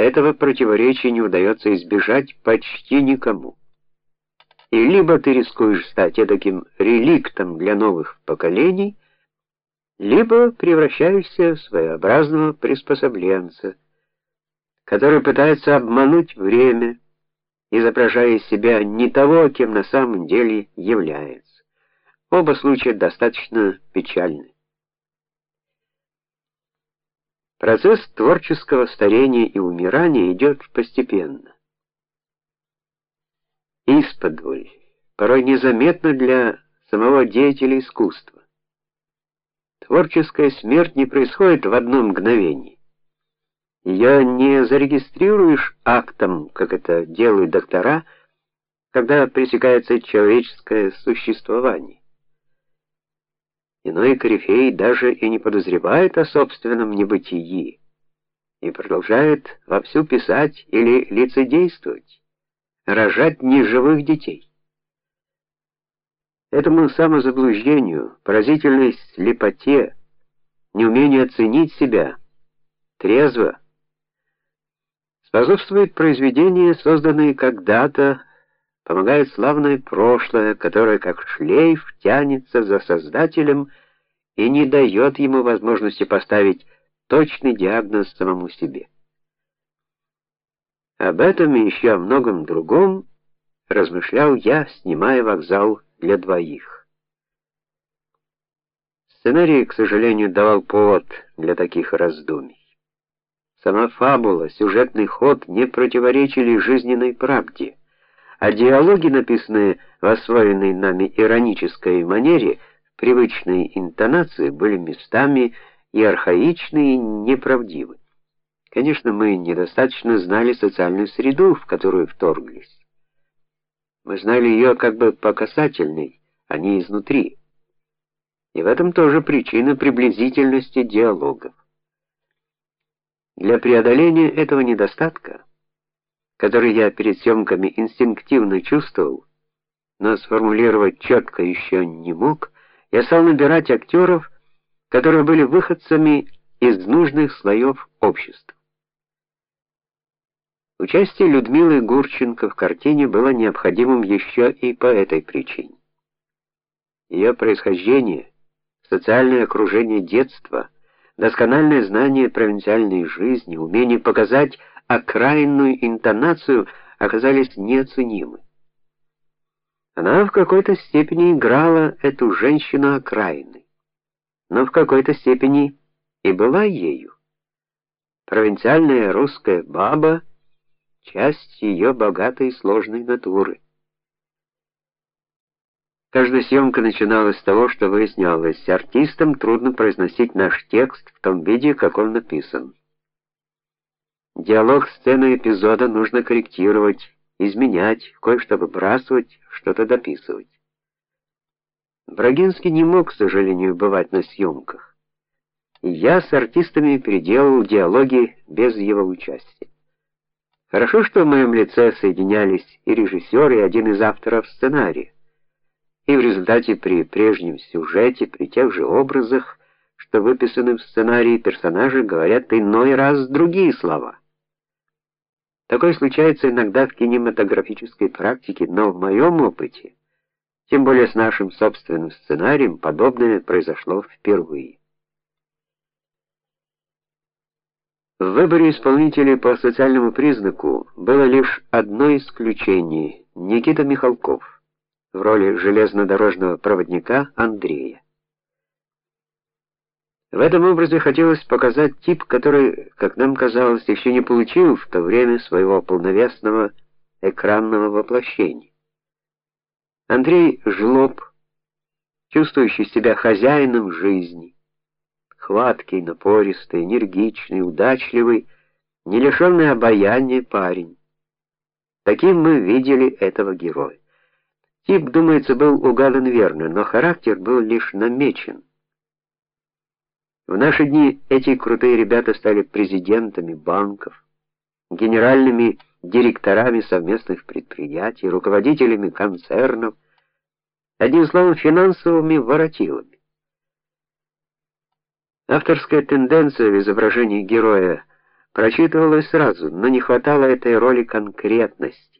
этого противоречия не удается избежать почти никому. И либо ты рискуешь стать таким реликтом для новых поколений, либо превращаешься в своеобразного приспособленца, который пытается обмануть время, изображая из себя не того, кем на самом деле является. Оба случая достаточно печальны. Процесс творческого старения и умирания идет постепенно. Исподволь, порой незаметно для самого деятеля искусства. Творческая смерть не происходит в одно мгновение. Ее не зарегистрируешь актом, как это делают доктора, когда пресекается человеческое существование. Иной корифей даже и не подозревает о собственном небытии и продолжает вовсю писать или лицедействовать, рожать неживых детей. Этому самозаблуждению, поразительной слепоте, неумению оценить себя трезво способствует произведения, созданные когда-то помогает славное прошлое, которое как шлейф тянется за создателем и не дает ему возможности поставить точный диагноз самому себе. Об этом и еще о многом другом размышлял я, снимая вокзал для двоих. Сценарий, к сожалению, давал повод для таких раздумий. Сама фабула, сюжетный ход не противоречили жизненной правде а диалоги, написанные в освоенной нами иронической манере, в привычной интонации, были местами и архаичны, и неправдивы. Конечно, мы недостаточно знали социальную среду, в которую вторглись. Мы знали ее как бы по касательной, а не изнутри. И в этом тоже причина приблизительности диалогов. Для преодоления этого недостатка который я перед съемками инстинктивно чувствовал, но сформулировать четко еще не мог, я стал набирать актеров, которые были выходцами из нужных слоев общества. Участие Людмилы Гурченко в картине было необходимым еще и по этой причине. Ее происхождение, социальное окружение детства, доскональное знание провинциальной жизни, умение показать окраинную интонацию оказались неоценимы. Она в какой-то степени играла эту женщину окраины, но в какой-то степени и была ею. Провинциальная русская баба часть ее богатой и сложной натуры. Каждая съемка начиналась с того, что выяснялось, артистам трудно произносить наш текст в том виде, как он написан. Диалог сцены эпизода нужно корректировать, изменять, кое-что выбрасывать, что-то дописывать. Брагинский не мог, к сожалению, бывать на съемках. Я с артистами переделал диалоги без его участия. Хорошо, что в моем лице соединялись и режиссер, и один из авторов сценария. И в результате при прежнем сюжете, при тех же образах, что выписаны в сценарии, персонажи говорят иной раз другие слова. Такое случается иногда в кинематографической практике, но в моем опыте, тем более с нашим собственным сценарием, подобное произошло впервые. В выборе исполнителей по социальному признаку было лишь одно исключение Никита Михалков в роли железнодорожного проводника Андрея. В этом образе хотелось показать тип, который, как нам казалось, еще не получил в то время своего полновесного экранного воплощения. Андрей Жлоб, чувствующий себя хозяином жизни, хваткий, напористый, энергичный, удачливый, не лишенный обаяния парень. Таким мы видели этого героя. Тип, думается, был угадан верно, но характер был лишь намечен. В наши дни эти крутые ребята стали президентами банков, генеральными директорами совместных предприятий, руководителями концернов, одним словом, финансовыми воротилами. Авторская тенденция в изображении героя прочитывалось сразу, но не хватало этой роли конкретности.